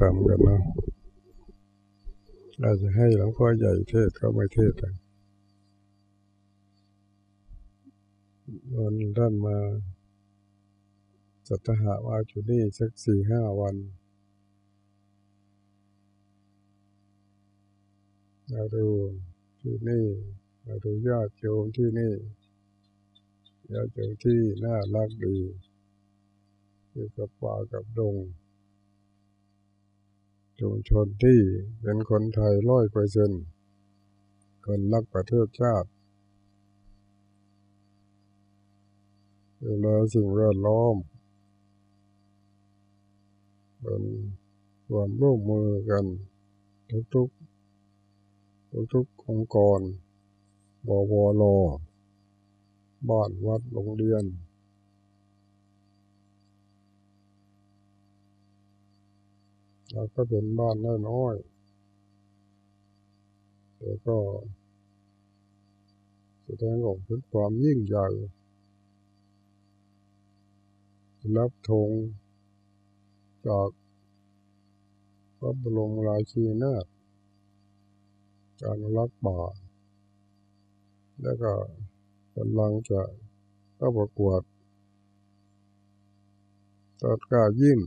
ทำกันนะเราจะให้หลวงพ่อใหญ่เทศก็ไม่เทศกันวันท่านมาสัตหะว่าจุนี่สักสี่ห้าวัน เราดูที่นี่เราดูญาติโยมที่นี่ญาติโยมที่น่ารักดีอยู่กับป่ากับดง ชุมชนที่เป็นคนไทยร้อยเปอร์เซ็นคนรักประเทศชาติดูแลสิ่งแวดล้อมเป็นความร่วมมือกัน ทุกๆ ทุกๆองค์กรบวรบ้านวัดโรงเรียน เราก็เป็นบ้านน้อยๆแต่ก็แสดงออกถึงความยิ่งใหญ่รับธงจากพระบรมราชินีนาถการรักป่าแล้วก็กำลังจะเข้าประกวดตัดกายิ้ม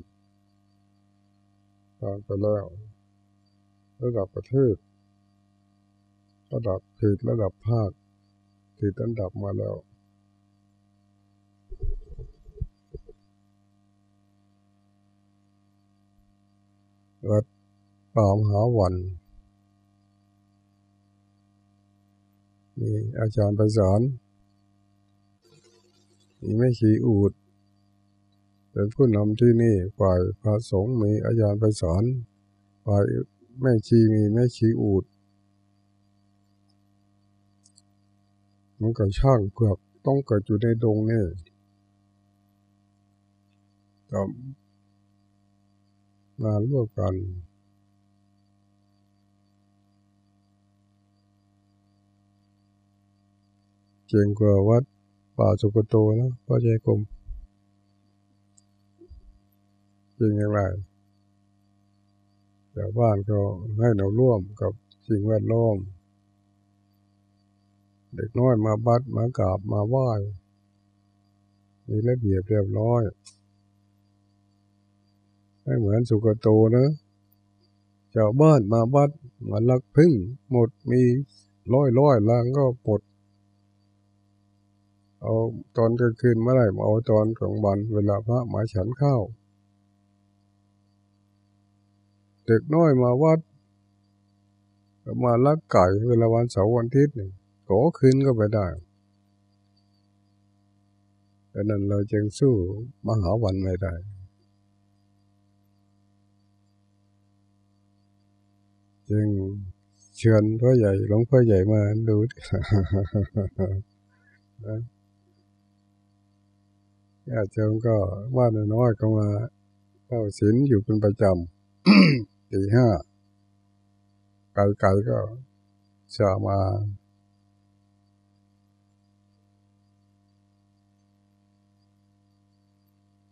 ผ่านไปแล้ว ระดับประเทศ ระดับเขตระดับภาคติดอันดับมาแล้ววัดป่ามหาวันมีอาจารย์ไปสอนมีไม่ขีอูด เป็นผู้นำที่นี่ฝ่ายพระสงฆ์มีอาจารย์ไปสอนฝ่ายแม่ชีมีแม่ชีอูดมันก็ช่างเกือบต้องเกิดอยู่ในดงนี่ก็มาร่วมกันเก่งกว่าวัดป่าสุกโตนะพ่อใจกรม จริงอย่างไรชาวบ้านก็ให้เราร่วมกับสิ่งแวดล้อมเด็กน้อยมาบัดมากราบมาไหว้มีระเบียบเรียบร้อยไม่เหมือนสุกโตนะชาวบ้านมาบัดมาลักพึ่งหมดมีร้อยร้อยลางก็ปดเอาตอนกลางคืนเมื่อไรเอาตอนกลางวันเวลาพระหมายฉันข้าว เด็กน้อยมาวัดมาลักไก่เวลาวันเสาร์วันอาทิตย์นี่ขอคืนก็ไปได้ดังนั้นเราจึงสู้มหาวันไม่ได้ จึงเชิญพ่อใหญ่หลวงพ่อใหญ่มาดูญาติโยมก็ว่าน้อยก็มาเข้าศีลอยู่เป็นประจำ ตีห้าไกลๆก็จะมา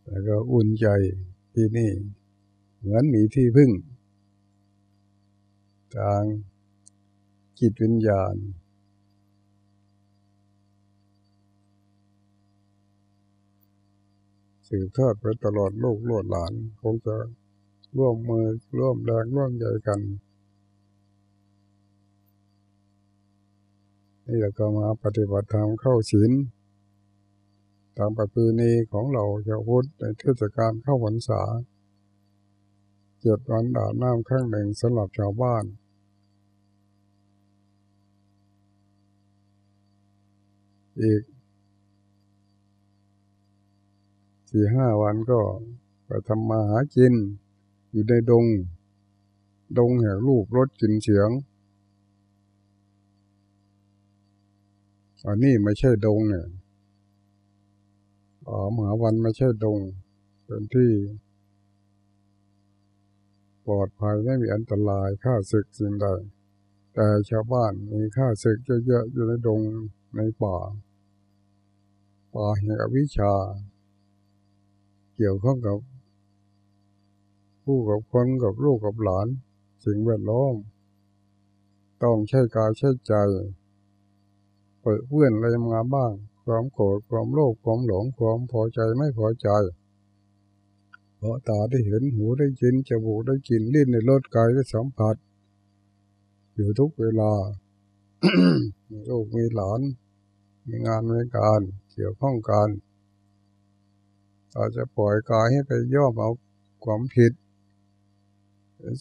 แล้วก็อุ่นใจที่นี่ เหมือนมีที่พึ่ง ทางจิตวิญญาณสืบทอดไปตลอดโลกโลดหลานคงจะ ร่วมมือร่วมแรงร่วมใจกันนี่เราก็มาปฏิบัติธรรมเข้าศีลตามประเพณีของเราชาวพุทธในเทศกาลเข้าพรรษาเจ็ดวันดาน้ำข้างหนึ่งสำหรับชาวบ้าน อีกสี่ห้าวันก็ไปทำมาหากิน อยู่ในดง ดงแห่งรูปรสกลิ่นเสียง อันนี้ไม่ใช่ดงเนี่ยอ๋อมหาวันไม่ใช่ดง เป็นที่ ปลอดภัยไม่มีอันตรายค่าศึกสิ่งใด แต่ชาวบ้านมีค่าศึกเยอะๆอยู่ในดงในป่า ป่าแห่งวิชา เกี่ยวข้องกับ คู่กับคนกับลูกกับหลาน สิ่งแวดล้อม ต้องใช้กายใช้ใจ เปิดเพื่อนอะไรมาบ้าง ความโกรธความโลภความหลงความพอใจไม่พอใจเพราะตาได้เห็นหูได้ยินจมูกได้กลิ่นลิ้นในรสกายได้สัมผัส อยู่ทุกเวลามีลูกมีหลาน มีงานมีการเกี่ยวข้องกันอาจจะปล่อยกายให้ไปย่อมเอาความผิด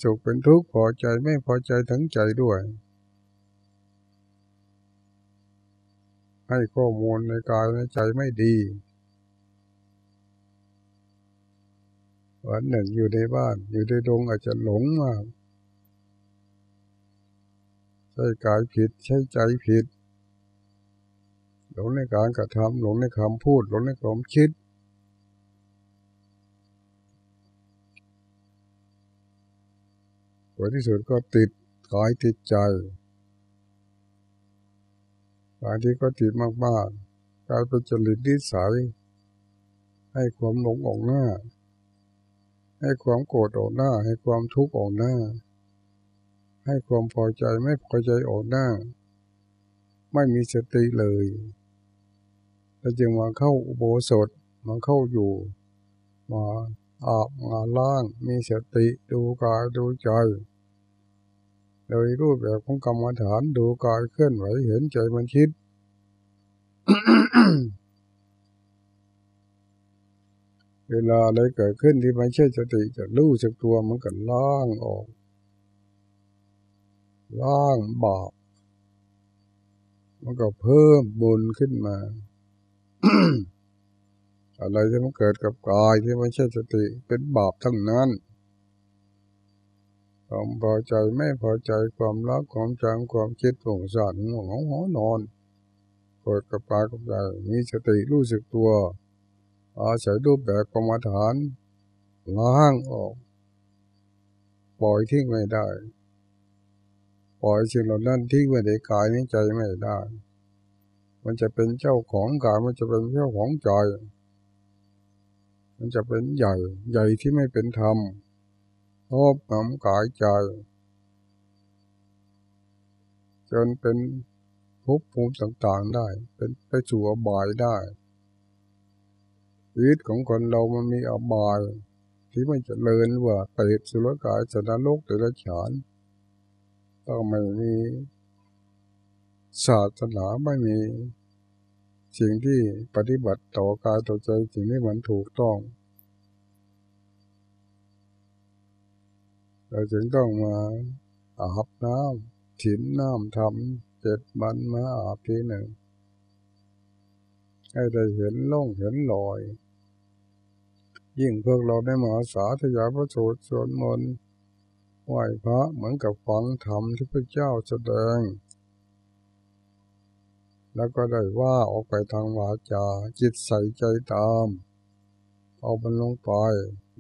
สุขเป็นทุกข์พอใจไม่พอใจทั้งใจด้วย ให้ข้อมูลในกายในใจไม่ดี วันหนึ่งอยู่ในบ้านอยู่ในดงอาจจะหลงมากใช้กายผิดใช้ใจผิด หลงในการกระทำหลงในคำพูดหลงในความคิด ผลที่สุดก็ติดกายติดใจกายที่ก็ติดมากๆกลายเป็นจริตนิสัย ให้ความหลงออกหน้า ให้ความโกรธออกหน้า ให้ความทุกข์ออกหน้า ให้ความพอใจไม่พอใจออกหน้า ไม่มีสติเลยแล้วจึงมาเข้าอุโบสถมาเข้าอยู่มา อาบงานล่างมีสติดูกายดูใจ โดยรูปแบบของกรรมฐานดูกายเคลื่อนไหวเห็นใจมันคิดเวลาอะไรเกิดขึ้นที่ไม่ใช่สติจะรู้สึกตัวมันก็ล่างออก ล่างบาปมันก็เพิ่มบุญขึ้นมา อะไรที่มันเกิดกับกายที่ไม่ใช่สติเป็นบาปทั้งนั้นความพอใจไม่พอใจความรักความจังความคิดผงสารหัวงหอนอนเกิดกับกายกับใจมีสติรู้สึกตัว อาศัยรูปแบบกรรมฐานล้างออก ปล่อยทิ้งไม่ได้ ปล่อยสิ่งเหล่านั้นทิ้งไว้ในกายในใจไม่ได้ มันจะเป็นเจ้าของกายมันจะเป็นเจ้าของใจ มันจะเป็นใหญ่ ใหญ่ที่ไม่เป็นธรรมรอบงำกายใจ จนเป็นภพภูมิต่างๆได้ เป็นไปสู่อบายได้ชีวิตของคนเรามันมีอบาย ที่ไม่จะเลินว่าเตดสุรกายสนโลกเดรัจฉานต้องไม่มีศาสนาไม่มี สิ่งที่ปฏิบัติต่อกายต่อใจสิ่งที่มันถูกต้อง เราจึงต้องมาอาบน้ำถิ่นน้ำทำเจ็ดวันมาอาบทีหนึ่ง ให้ได้เห็นล่องเห็นลอย ยิ่งพวกเราได้มาสาธยายพระสูตรสวดมนต์ไหว้พระเหมือนกับฟังธรรมที่พระเจ้าแสดง แล้วก็ได้ว่าออกไปทางวาจา จิตใส่ใจตาม เอามันลงไป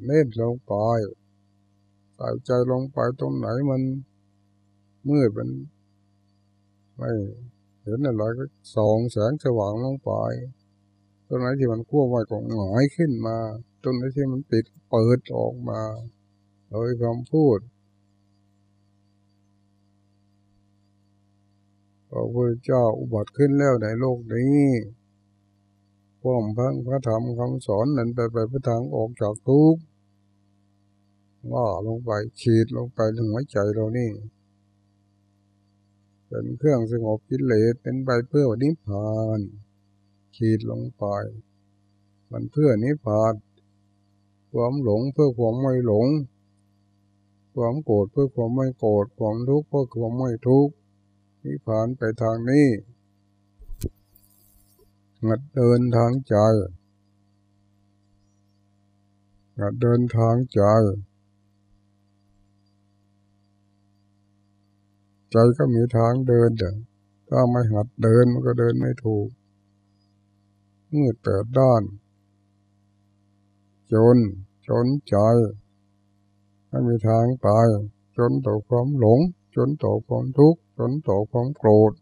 เน้นลงไปใส่ใจลงไปตรงไหนมันมืดมันไม่เห็นอะไรก็ส่องแสงสว่างลงไปตรงไหนที่มันขั้วไว้ก็หงายขึ้นมาตรงไหนที่มันปิดเปิดออกมา โดยคำพูด พระพุทธเจ้าอุบัติขึ้นแล้วในโลกนี้พ่อมพังพระธรรมคำสอนนั้นไปไปพระทางออกจากทุกข์ว่าลงไปฉีดลงไปถึงหัวใจเรานี่ เป็นเครื่องสงบกิเลสเป็นไปเพื่อนิพพานขีดลงไป มันเพื่อนิพพานความหลงเพื่อความไม่หลง ความโกรธเพื่อความไม่โกรธความทุกข์เพื่อความไม่ทุกข์ นิพพานไปทางนี้งัดเดินทางใจงัดเดินทางใจ ใจก็มีทางเดินแต่ถ้าไม่หัดเดินมันก็เดินไม่ถูก มืดแปดด้าน จน จนใจไม่มีทางไปจนต่อความหลง จนต่อความทุกข์ จนต่อความโกรธ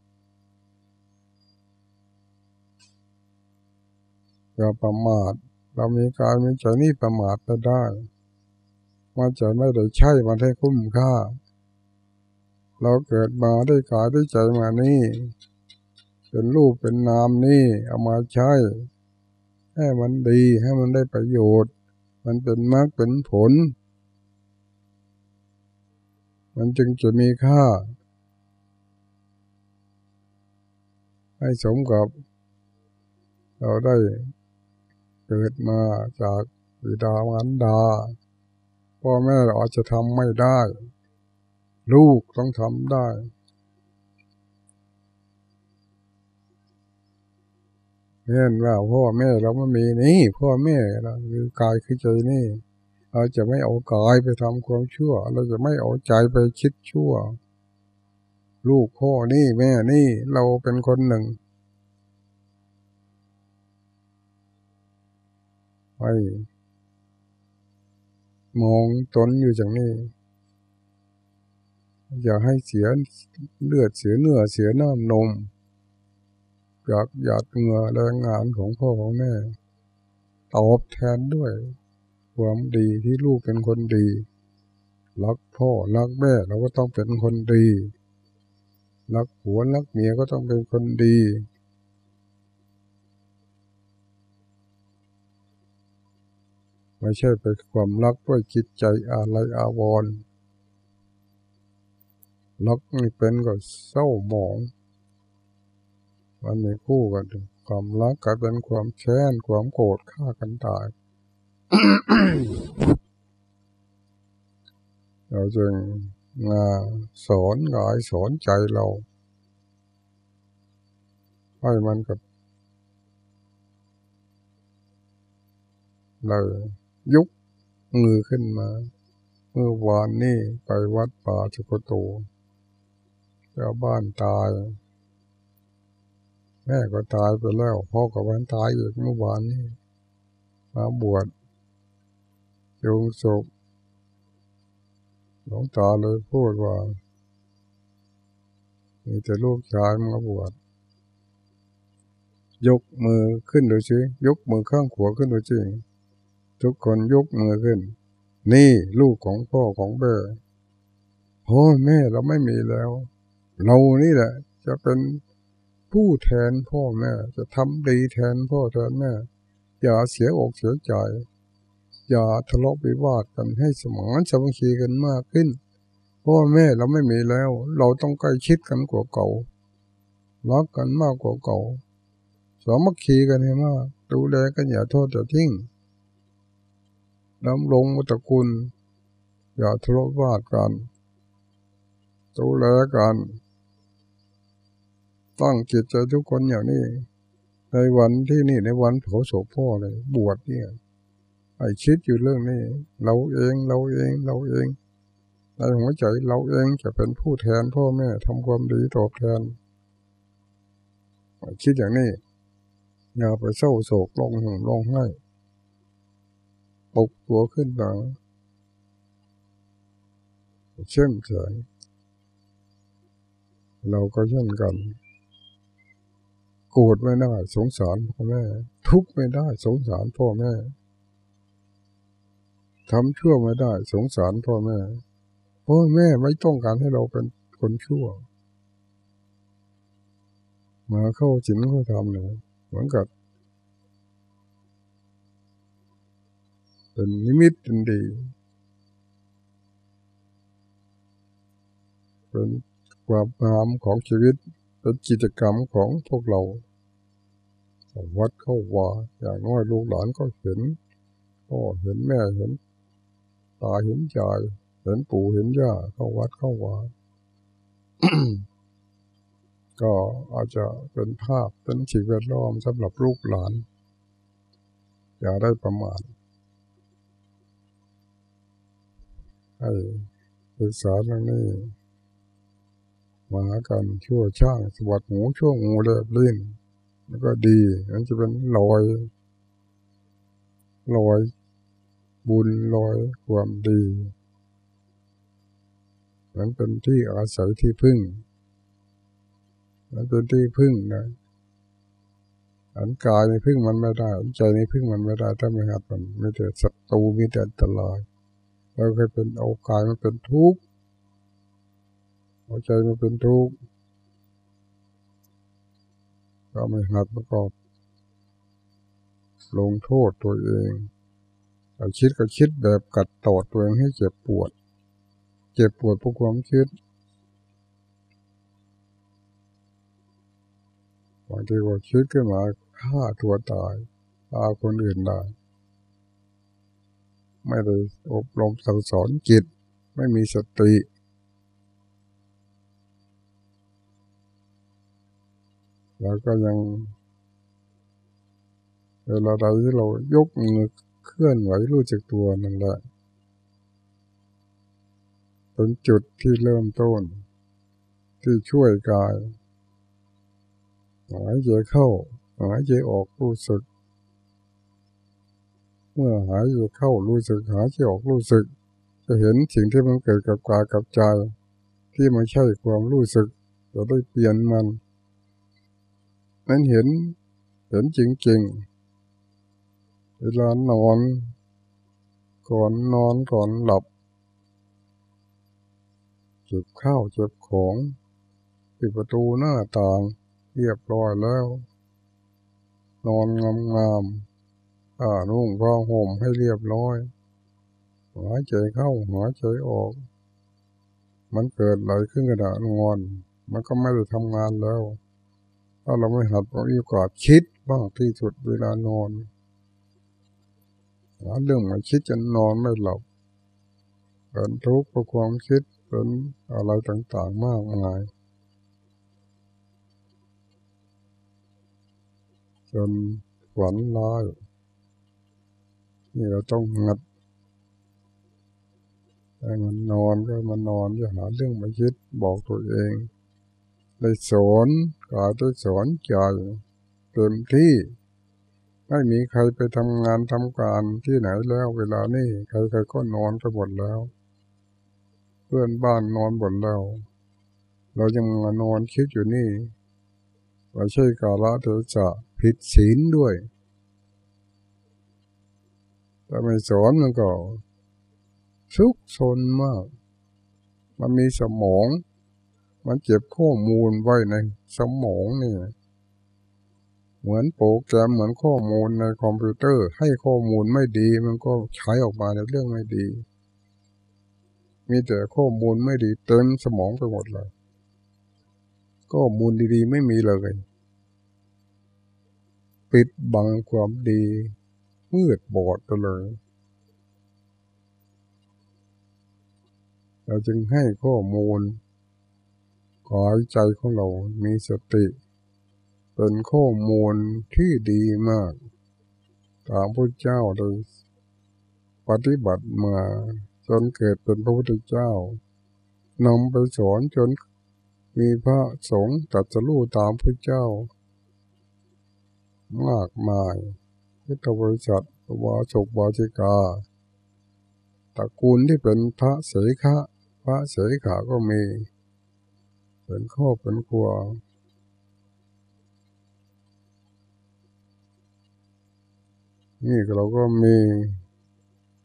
อย่าประมาท เรามีกายมีใจนี่ประมาทไปได้มันจะไม่ได้ใช้มันให้คุ้มค่า เราเกิดมาได้กายได้ใจมานี่ เป็นรูปเป็นนามนี่เอามาใช้ ให้มันดีให้มันได้ประโยชน์ มันเป็นมรรคเป็นผล มันจึงจะมีค่า ให้สมกับ เราได้เกิดมาจากบิดามารดา พ่อแม่เราอาจจะทำไม่ได้ ลูกต้องทำได้ เห็นว่าพ่อแม่เราไม่มีนี่ พ่อแม่เราคือกายคือใจนี่ เราจะไม่เอากายไปทำความชั่ว เราจะไม่เอาใจไปคิดชั่ว ลูกพ่อนี่แม่นี่เราเป็นคนหนึ่งไปมองตนอยู่อย่างนี้ อย่าให้เสียเลือดเสียเนื้อเสียน้ำนมอยากหยาดเหงื่อแรงงานของพ่อของแม่ตอบแทนด้วย ความดีที่ลูกเป็นคนดีรักพ่อรักแม่เราก็ต้องเป็นคนดี รักผัวรักเมียก็ต้องเป็นคนดี ไม่ใช่เป็นความรักด้วยจิตใจอะไรอาวรณ์รักนี่เป็นก็เศร้าหมองมันมีคู่กันความรักกลายเป็นความแค้นความโกรธฆ่ากันตายเราจึงมา สอนกายสอนใจเราให้มันกับเลยยุกมือขึ้นมา เมื่อวานนี่ไปวัดป่าจุกโตเจ้าบ้านตาย แม่ก็ตายไปแล้วพ่อกับวันตายอีกเมื่อวานนี้มาบวชโยงศพ หลวงตาเลยพูดว่า มีแต่ลูกชายมาบวชยกมือขึ้นดูสิยกมือข้างขวาขึ้นดูสิทุกคนยกมือขึ้น นี่ลูกของพ่อของแม่พ่อแม่เราไม่มีแล้ว เรานี่แหละ จะเป็นผู้แทนพ่อแม่ จะทำดีแทนพ่อแทนแม่ อย่าเสียอกเสียใจ อย่าทะเลาะวิวาทกันให้สมองสมัคคีกันมากขึ้นพ่อแม่เราไม่มีแล้ว เราต้องใกล้ชิดกันกว่าเก่ารักกันมากกว่าเก่าสามัคคีกันให้มากดูแลกันอย่าโทษอย่าทิ้งน้ำลงมุตะคุณอย่าทะเลาะวาดกันดูแลกัน ตั้งจิตใจทุกคนอย่างนี้ ในวันที่นี่ในวันเผาศพพ่อเลย บวชเนี่ย ไอ้คิดอยู่เรื่องนี้ เราเองเราเองเราเองในหัวใจเราเองจะเป็นผู้แทนพ่อแม่ทำความดีตอบแทนคิดอย่างนี้อย่าไปเศร้าโศกร้องห่มร้องไห้ปกตัวขึ้นมาเชื่อมเฉยเราก็เช่นกัน โกรธไม่ได้สงสารพ่อแม่ ทุกข์ไม่ได้สงสารพ่อแม่ ทำชั่วไม่ได้ สงสารพ่อแม่พ่อแม่ไม่ต้องการให้เราเป็นคนชั่ว มาเข้าจินเข้าทำเลยเหมือนกับเป็นนิมิตเป็นดี เป็นความงามของชีวิตเป็นกิจกรรมของพวกเราวัดเข้าว่าอย่างน้อยลูกหลานก็เห็นพ่อเห็นแม่เห็น ตาเห็นใจเห็นปู่เห็นย่าเข้าวัดเข้าวาก็อาจจะเป็นภาพเป็นสิ่งแวดล้อมสำหรับลูกหลาน อย่าได้ประมาทให้ศึกษาเรื่องนี้มากันชั่วช่างสวัสดหูช่วงงูเล็บลิ้นแล้วก็ดีมันจะเป็นลอยลอย บุญลอยความดีมันเป็นที่อาศัยที่พึ่ง มันเป็นที่พึ่งนะอันกายในพึ่งมันไม่ได้ใจในพึ่งมันไม่ได้ถ้าไม่หัดมันไม่แต่ศัตรูมีแต่อันตรายเราเคยเป็นเอากายมันเป็นทุกข์เอาใจมันเป็นทุกข์ก็ไม่หัดประกอบ ลงโทษตัวเอง แต่คิดก็คิดแบบกัดตอดตัวเองให้เจ็บปวด เจ็บปวดเพราะความคิดบางทีก็คิดขึ้นมาฆ่าตัวตายฆ่าคนอื่นได้ ไม่ได้อบรมสั่งสอนจิต ไม่มีสติแล้วก็ยังเวลาใดที่เรายกมือ เคลื่อนไหวรู้จักตัวนั่นแหละเป็นจุดที่เริ่มต้น ที่ช่วยกายหายใจเข้าหายใจออกรู้สึก เมื่อหายใจเข้ารู้สึกหายใจออกรู้สึก จะเห็นสิ่งที่มันเกิดกับกายกับใจ ที่ไม่ใช่ความรู้สึกจะได้เปลี่ยนมัน นั้นเห็นเห็นจริงๆ เวลานอน ก่อนนอนก่อนหลับ เก็บข้าวเก็บของปิดประตูหน้าต่างเรียบร้อยแล้ว นอนงามงามอ่านุ่งผ้าห่มให้เรียบร้อยหายใจเข้าหายใจออก มันเกิดอะไรขึ้นกระดานงอน มันก็ไม่ได้ทำงานแล้ว ถ้าเราไม่หัดเราอีกว่าคิดบ้างที่สุดเวลานอน หาเรื่องมาคิดจนนอนไม่หลับเป็นทุกข์เพราะความคิดเป็นอะไรต่างๆมากมายจนฝันร้ายนี่เราต้องงัดให้มันนอนก็มันนอนอย่าหาเรื่องมาคิดบอกตัวเองได้สอนกายได้สอนใจเต็มที่ ไม่มีใครไปทำงานทำการที่ไหนแล้วเวลานี้ใครๆก็นอนกันหมดแล้ว เพื่อนบ้านนอนหมดแล้ว เรายังนอนคิดอยู่นี่ว่าใช่กาละเถจะผิดศีลด้วยถ้าไม่สอนมันก็ทุกซนมาก มันมีสมอง มันเก็บข้อมูลไว้ในสมองนี่ เหมือนโปรแกรมเหมือนข้อมูลในคอมพิวเตอร์ ให้ข้อมูลไม่ดีมันก็ใช้ออกมาในเรื่องไม่ดี มีแต่ข้อมูลไม่ดีเต็มสมองไปหมดเลยข้อมูลดีๆไม่มีเลย ปิดบังความดีมืดบอดไปเลยเราจึงให้ข้อมูลขอใจของเรา มีสติ เป็นข้อมูลที่ดีมากตามพระเจ้าโดยปฏิบัติมาจนเกิดเป็นพระพุทธเจ้านำไปสอนจนมีพระสงฆ์ตัดสู้ตามพระเจ้า มากมายพุทธบริษัทวาสกวาจิกาตระกูลที่เป็นพระเสขะพระเสขาก็มี เป็นครอบเป็นครัว นี่เราก็มี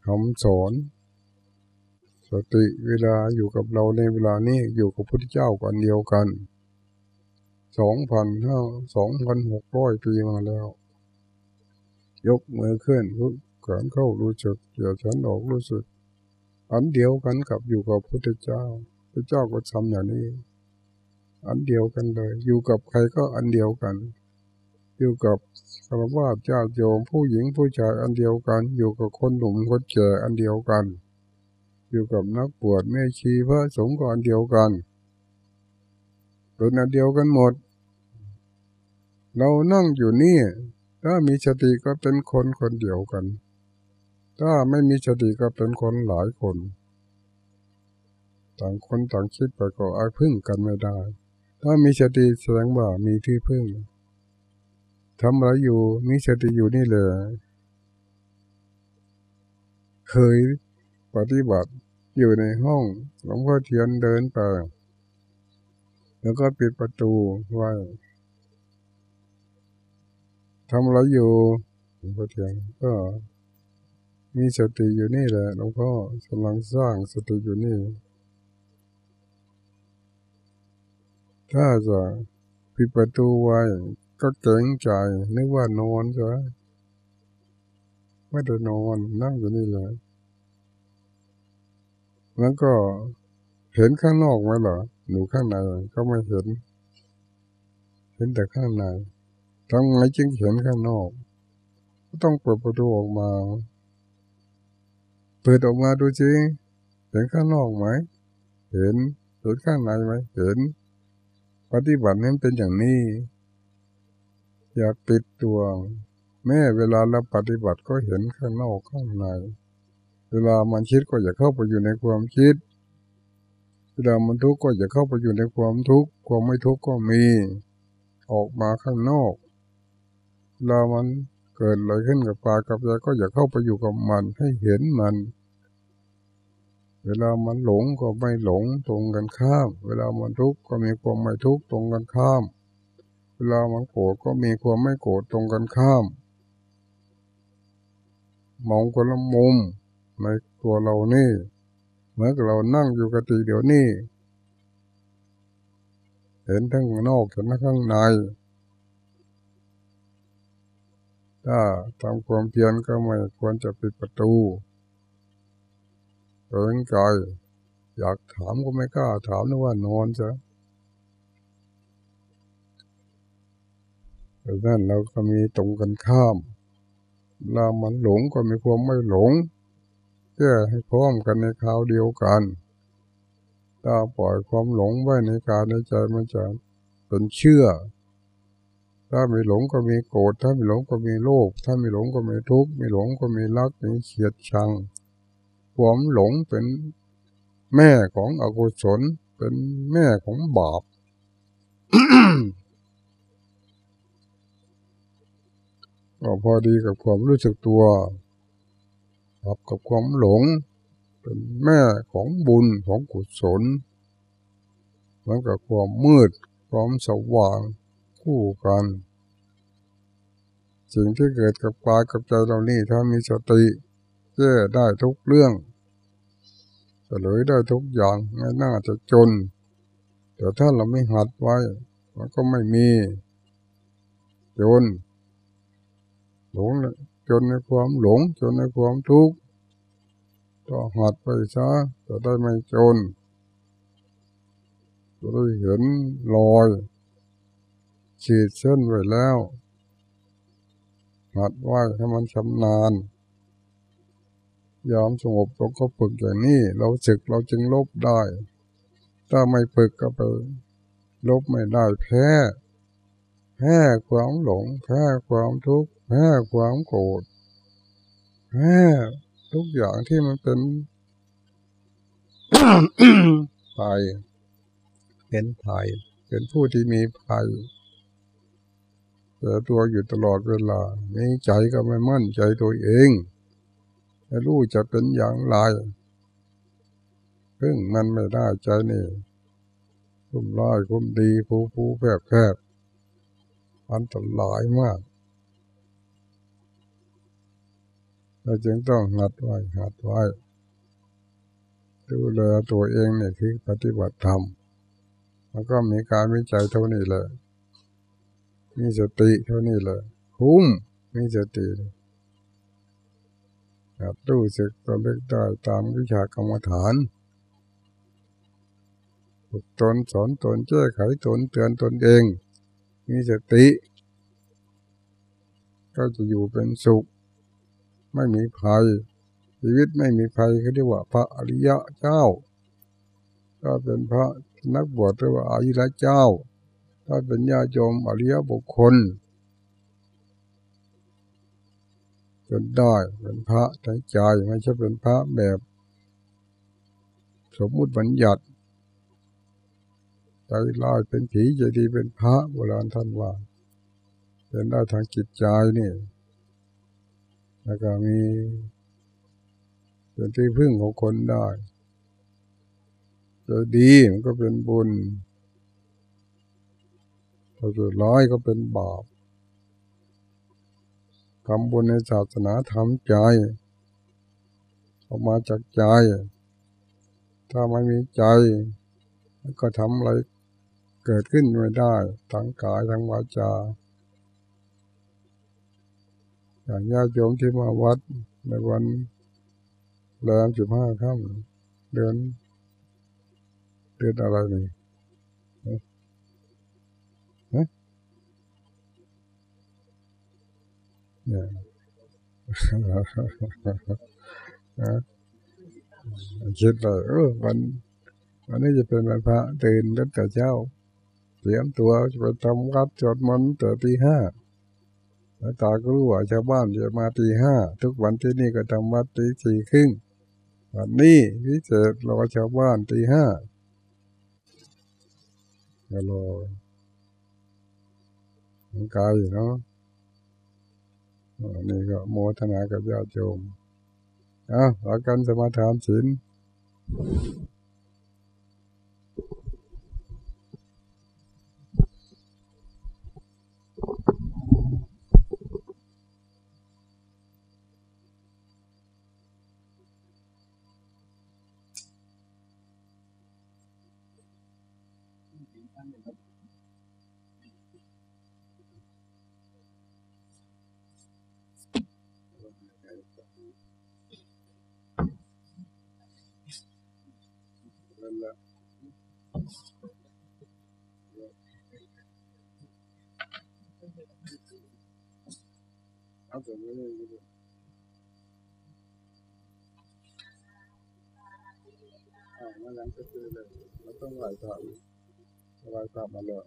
คำสอนสติเวลาอยู่กับเราในเวลานี้อยู่กับพระพุทธเจ้ากันเดียวกันสองพันห้าสองพันหกร้อยปีมาแล้ว ยกมือขึ้นรู้เกินเข้ารู้สึกเกี่ยวฉันออกรู้สึก อันเดียวกันกับอยู่กับพระเจ้าพระเจ้าก็ทำอย่างนี้ อันเดียวกันเลย อยู่กับใครก็อันเดียวกัน อยู่กับคารวะเจ้าโยมผู้หญิงผู้ชายอันเดียวกัน อยู่กับคนหนุ่มคนแก่อันเดียวกัน อยู่กับนักบวชแม่ชีพระสงฆ์ก็อันเดียวกันเป็นอันเดียวกันหมด เรานั่งอยู่นี่ ถ้ามีสติก็เป็นคนคนเดียวกัน ถ้าไม่มีสติก็เป็นคนหลายคน ต่างคนต่างคิดไปก็อาพึ่งกันไม่ได้ ถ้ามีสติแสดงว่ามีที่พึ่ง ทำอะไรอยู่มีสติอยู่นี่เลยเคยปฏิบัติอยู่ในห้องหลวงพ่อเทียนเดินไปแล้วก็ปิดประตูไว้ทำอะไรอยู่หลวงพระเทียนก็มีสติอยู่นี่แหละหลวงพ่อกำลังสร้างสติอยู่นี่ ถ้าจะปิดประตูไว้ ก็เก่งใจนึกว่านอนซะไม่ได้นอนนั่งอยู่นี่เลยแล้วก็เห็นข้างนอกไหมเหรอหนูข้างในก็ไม่เห็น เห็นแต่ข้างในทำไงจึงเห็นข้างนอก ก็ต้องเปิดประตูออกมา เปิดออกมาดูจริงเห็นข้างนอกไหม เห็นเห็นข้างในไหมเห็น ปฏิบัตินั้นเป็นอย่างนี้ อย่าปิดตัว แม่เวลาเราปฏิบัติก็เห็นข้างนอกข้างใน เวลามันคิดก็อย่าเข้าไปอยู่ในความคิด เวลามันทุกข์ก็อย่าเข้าไปอยู่ในความทุกข์ความไม่ทุกข์ก็มี ออกมาข้างนอกเวลามันเกิดอะไรขึ้นกับปากับใจก็อย่าเข้าไปอยู่กับมันให้เห็นมัน เวลามันหลงก็ไม่หลงตรงกันข้าม เวลามันทุกข์ก็มีความไม่ทุกข์ตรงกันข้าม เวลามันโกรธก็มีความไม่โกรธตรงกันข้าม มองคนละมุมในตัวเรานี่เมือนกับเรานั่งอยู่กติเดี๋ยวนี้ เห็นทั้งนอกเห็นทั้งข้างในถ้าทำความเพียรก็ไม่ควรจะปิดประตูเกินใจอยากถามก็ไม่กล้าถามนึกว่านอนจะ แต่นั่นเราก็มีตรงกันข้ามเรามันหลงก็มีความไม่หลงแก้ให้พร้อมกันในคราวเดียวกันถ้าปล่อยความหลงไว้ในการในใจมันจะเป็นเชื่อ ถ้าไม่หลงก็มีโกรธถ้าไม่หลงก็มีโลภถ้าไม่หลงก็มีทุกข์ไม่หลงก็มีรักมีเฉียดชังความหลงเป็นแม่ของอกุศลเป็นแม่ของบาป ก็พอดีกับความรู้สึกตัวกับกับความหลง เป็นแม่ของบุญของกุศลเหมือนกับความมืดความสว่างคู่กัน สิ่งที่เกิดกับกายกับใจเรานี่ถ้ามีสติแก้ได้ทุกเรื่องเลยได้ทุกอย่างไม่น่าจะจน แต่ถ้าเราไม่หัดไว้ มันก็ไม่มี จน หลงจนในความหลง จนในความทุกข์ก็หัดไปซะจะได้ไม่จนจะได้เห็นรอยฉีดเส้นไว้แล้ว หัดไหวให้มันชำนาญยอมสงบเราก็ฝึกอย่างนี้เราศึกเราจึงลบได้ ถ้าไม่ฝึกก็ไป ลบไม่ได้แพ้แพ้ความหลงแพ้ความทุกข์ แพ้ความโกรธแพ้ทุกอย่างที่มันเป็นภัยเป็นภัยเป็นผู้ที่มีภัยแต่ตัวอยู่ตลอดเวลามีใจก็ไม่มั่นใจตัวเองไม่รู้จะเป็นอย่างไรพึ่งมันไม่ได้ใจนี่คุ้มร้ายคุ้มดีผู้ผู้แผบแผบอันตรายมาก เราจึงต้องหัดไว้หัดไว้ดูแลตัวเองเนี่ยคือปฏิบัติธรรมแล้วก็มีการวิจัยเท่านี้เลย มีสติเท่านี้เลยคุ้มมีสติครับรู้สึกตัวเล็กได้ตามวิชากรรมฐานฝึกตนสอนตนแก้ไขตนเตือนตนเอง มีสติ ก็จะอยู่เป็นสุข ไม่มีภัยชีวิตไม่มีภัยเขาเรียกว่าพระอริยะเจ้าก็เป็นพระนักบวชเรียกว่าอริยะเจ้า ถ้าเป็นญาโยมอริยบุคคลเป็นได้เป็นพระใจใจไม่ใช่เป็นพระแบบ สมมุติบัญญัติใจลอยเป็นผีใจดีเป็นพระโบราณท่านว่าเป็นได้ทางจิตใจนี่ แล้วก็มีเป็นที่พึ่งของคนได้จะดีมันก็เป็นบุญถ้าจะร้ายก็เป็นบาปทำบุญในศาสนาทำใจ ออกมาจากใจ ถ้าไม่มีใจ ก็ทำอะไรเกิดขึ้นไม่ได้ทั้งกายทั้งวาจา อย่างญาติโยมที่มาวัดในวันแรมสิบห้าค่ำเดือนเดือนอะไรนี่เนี่ยคิดเลยเออวันวันนี้จะเป็นวันพระตื่นตั้งแต่เช้าเตรียมตัวจะไปทำวัดจดมันแต่ตีห้า แล้วตาก็รู้ว่าชาวบ้านจะมาตีห้าทุกวันที่นี่ก็ทำวัดตีสี่ครึ่งวันนี้พิเศษรอชาวบ้านตีห้าก็รอมันกายอยู่เนาะนี่ก็โมทนากับญาติโยมอะหลักการสมาทานศีล นั่นแหละเอา เลยเราต้องไหวตามไหวตามมาเลย